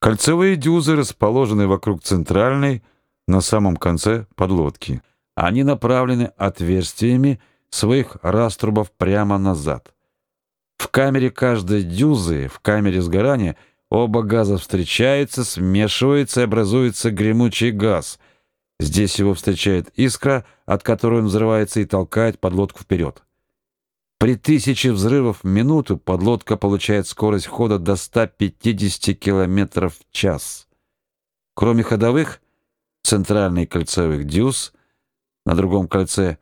Кольцевые дюзы расположены вокруг центральной, на самом конце подлодки. Они направлены отверстиями своих раструбов прямо назад. В камере каждой дюзы, в камере сгорания, оба газа встречаются, смешиваются и образуется гремучий газ. Здесь его встречает искра, от которой он взрывается и толкает подлодку вперед. При тысяче взрывов в минуту подлодка получает скорость хода до 150 км в час. Кроме ходовых, центральный кольцевых дюз, на другом кольце,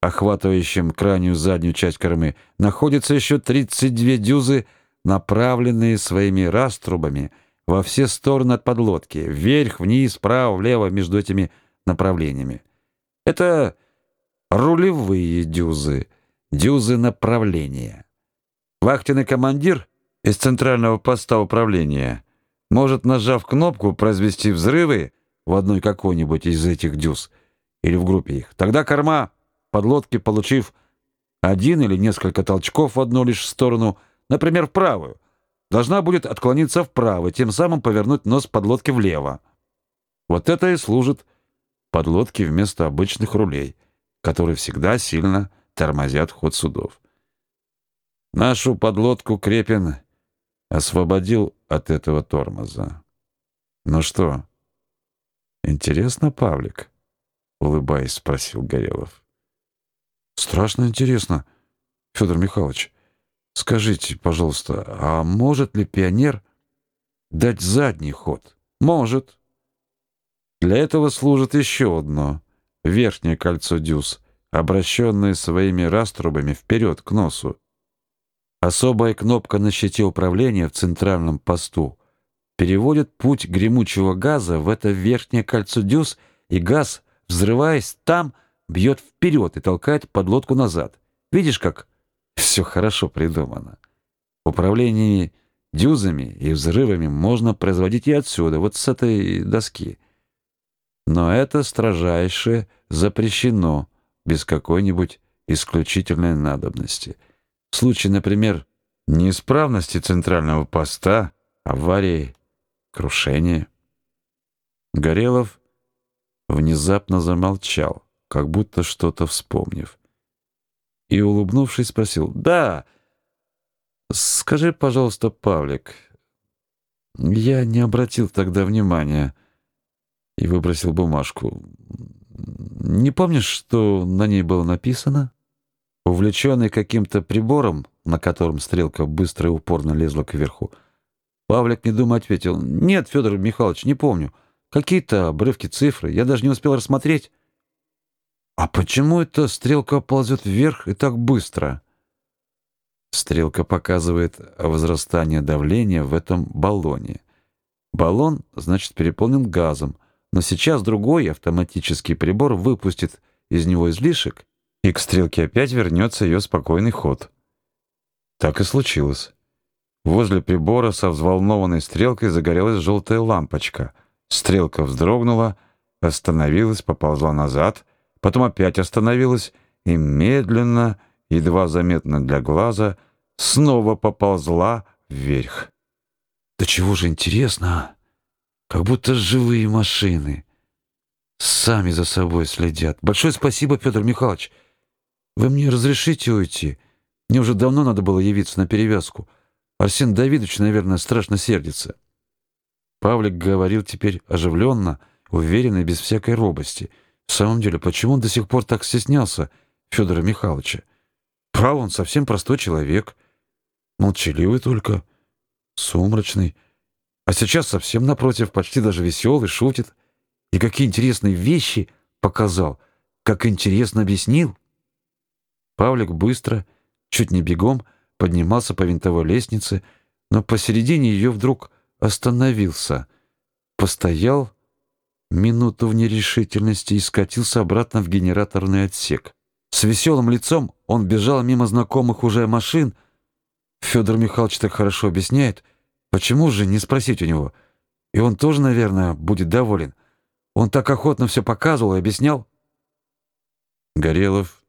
охватывающем крайнюю заднюю часть кормы, находится еще 32 дюзы, направленные своими раструбами во все стороны от подлодки, вверх, вниз, вправо, влево между этими направлениями. Это рулевые дюзы дюзы направления. Вахтенный командир из центрального поста управления может, нажав кнопку, произвести взрывы в одной какой-нибудь из этих дюз или в группе их. Тогда корма подлодки, получив один или несколько толчков в одну лишь сторону, например, в правую, должна будет отклониться вправо, тем самым повернуть нос подлодки влево. Вот это и служит подлодке вместо обычных рулей, которые всегда сильно тормозят ход судов. Нашу подлодку Крепин освободил от этого тормоза. Ну что? Интересно, Павлик, улыбаясь, спросил Горелов. Страшно интересно, Федор Михайлович. Скажите, пожалуйста, а может ли пионер дать задний ход? Может. Для этого служит еще одно верхнее кольцо дюз обращенные своими раструбами вперед к носу. Особая кнопка на щите управления в центральном посту переводит путь гремучего газа в это верхнее кольцо дюз, и газ, взрываясь там, бьет вперед и толкает подлодку назад. Видишь, как все хорошо придумано. Управление дюзами и взрывами можно производить и отсюда, вот с этой доски. Но это строжайше запрещено без какой-нибудь исключительной надобности. В случае, например, неисправности центрального поста, аварии, крушения. Горелов внезапно замолчал, как будто что-то вспомнив. И, улыбнувшись, спросил, «Да, скажи, пожалуйста, Павлик, я не обратил тогда внимания» и выбросил бумажку. Не помнишь, что на ней было написано? Увлеченный каким-то прибором, на котором стрелка быстро и упорно лезла кверху, Павлик, не думая, ответил, «Нет, Федор Михайлович, не помню. Какие-то обрывки цифры, я даже не успел рассмотреть». «А почему эта стрелка ползет вверх и так быстро?» Стрелка показывает возрастание давления в этом баллоне. Баллон, значит, переполнен газом, но сейчас другой автоматический прибор выпустит из него излишек, и к стрелке опять вернется ее спокойный ход. Так и случилось. Возле прибора со взволнованной стрелкой загорелась желтая лампочка. Стрелка вздрогнула, остановилась, поползла назад, потом опять остановилась и медленно, едва заметно для глаза, снова поползла вверх. «Да чего же интересно, а? Как будто живые машины. Сами за собой следят. Большое спасибо, Петр Михайлович. Вы мне разрешите уйти? Мне уже давно надо было явиться на перевязку. Арсен Давидович, наверное, страшно сердится. Павлик говорил теперь оживленно, уверенно и без всякой робости. В самом деле, почему он до сих пор так стеснялся Федора Михайловича? Прав, он совсем простой человек. Молчаливый только, сумрачный. А сейчас совсем напротив, почти даже веселый, шутит. И какие интересные вещи показал, как интересно объяснил. Павлик быстро, чуть не бегом, поднимался по винтовой лестнице, но посередине ее вдруг остановился, постоял минуту в нерешительности и скатился обратно в генераторный отсек. С веселым лицом он бежал мимо знакомых уже машин. Федор Михайлович так хорошо объясняет — Почему же не спросить у него? И он тоже, наверное, будет доволен. Он так охотно все показывал и объяснял. Горелов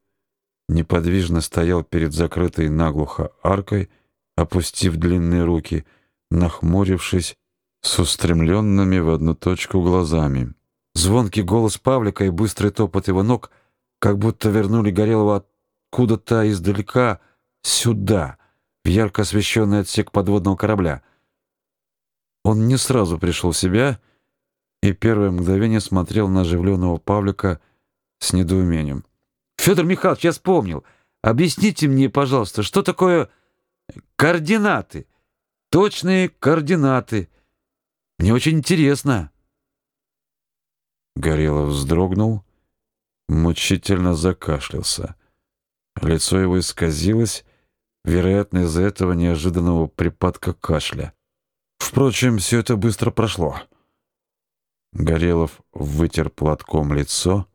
неподвижно стоял перед закрытой наглухо аркой, опустив длинные руки, нахмурившись, с устремленными в одну точку глазами. Звонкий голос Павлика и быстрый топот его ног как будто вернули Горелого откуда-то издалека сюда, в ярко освещенный отсек подводного корабля. Он не сразу пришел в себя и первое мгновение смотрел на оживленного Павлика с недоумением. «Федор Михайлович, я вспомнил. Объясните мне, пожалуйста, что такое координаты? Точные координаты. Мне очень интересно». Горелов вздрогнул, мучительно закашлялся. Лицо его исказилось, вероятно, из-за этого неожиданного припадка кашля. Впрочем, все это быстро прошло. Горелов вытер платком лицо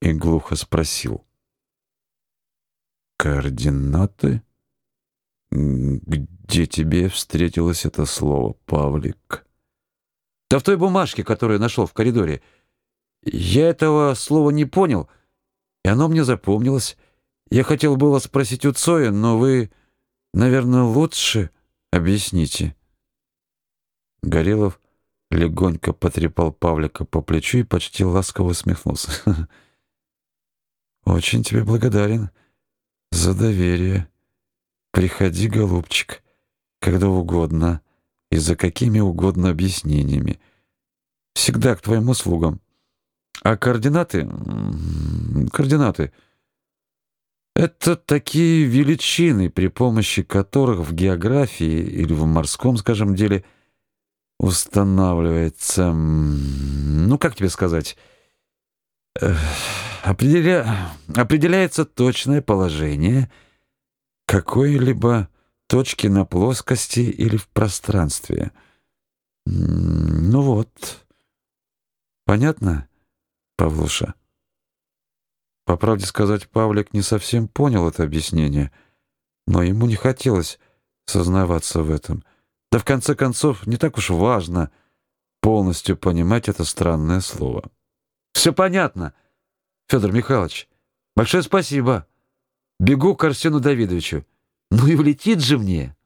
и глухо спросил. «Координаты? Где тебе встретилось это слово, Павлик?» «Да в той бумажке, которую нашел в коридоре. Я этого слова не понял, и оно мне запомнилось. Я хотел было спросить у Цоя, но вы, наверное, лучше объясните». Горелов легонько потрепал Павлика по плечу и почти ласково усмехнулся. «Очень тебе благодарен за доверие. Приходи, голубчик, когда угодно и за какими угодно объяснениями. Всегда к твоим услугам. А координаты... Координаты... Это такие величины, при помощи которых в географии или в морском, скажем, деле устанавливается... Ну, как тебе сказать... Определя... Определяется точное положение какой-либо точки на плоскости или в пространстве. Ну вот. Понятно? Павлуша. По правде сказать, Павлик не совсем понял это объяснение, но ему не хотелось сознаваться в этом. Да в конце концов, не так уж важно полностью понимать это странное слово. «Все понятно, Федор Михайлович. Большое спасибо. Бегу к Арсену Давидовичу. Ну и влетит же мне!»